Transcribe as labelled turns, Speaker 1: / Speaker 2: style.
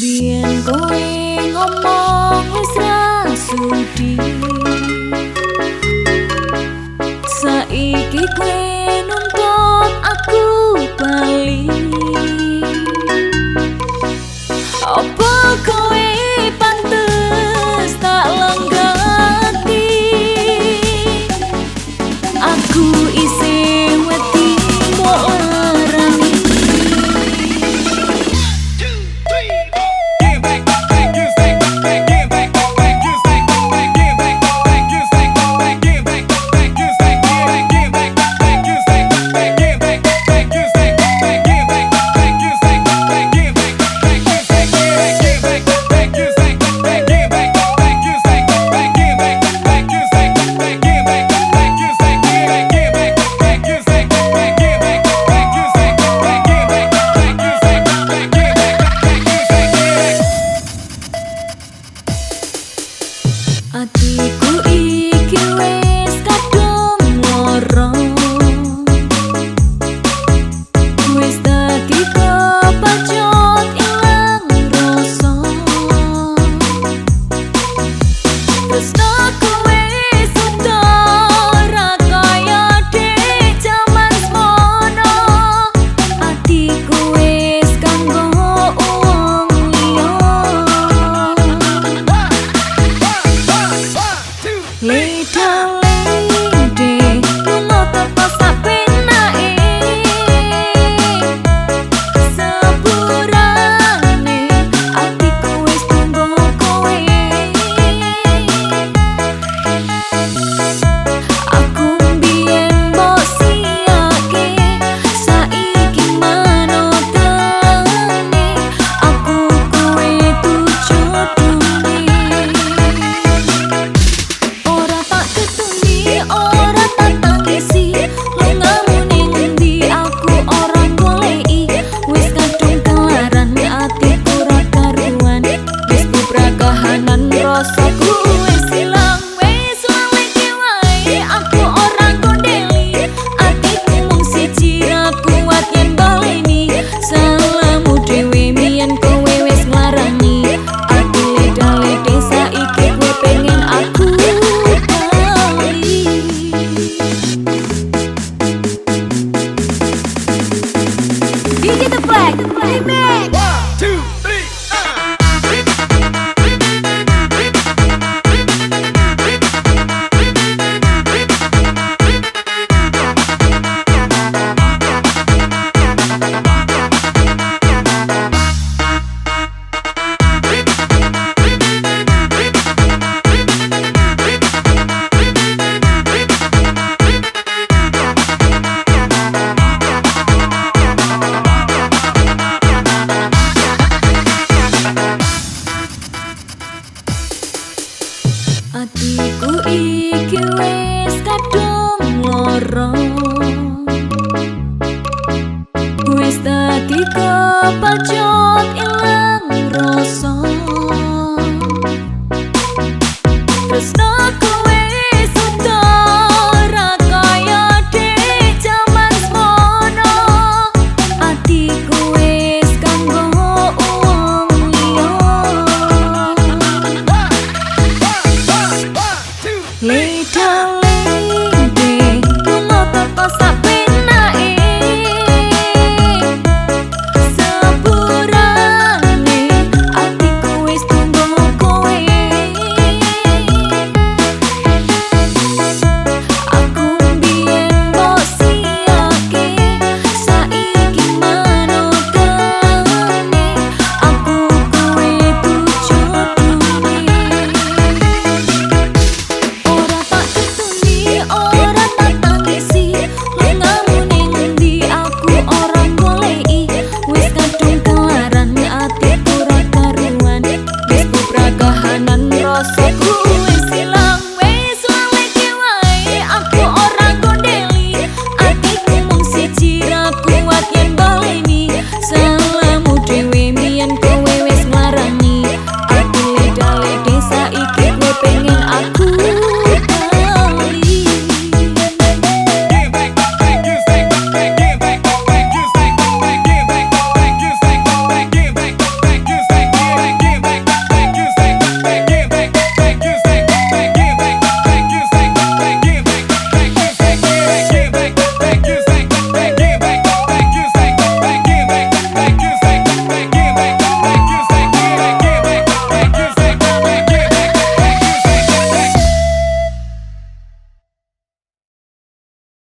Speaker 1: Bien, doing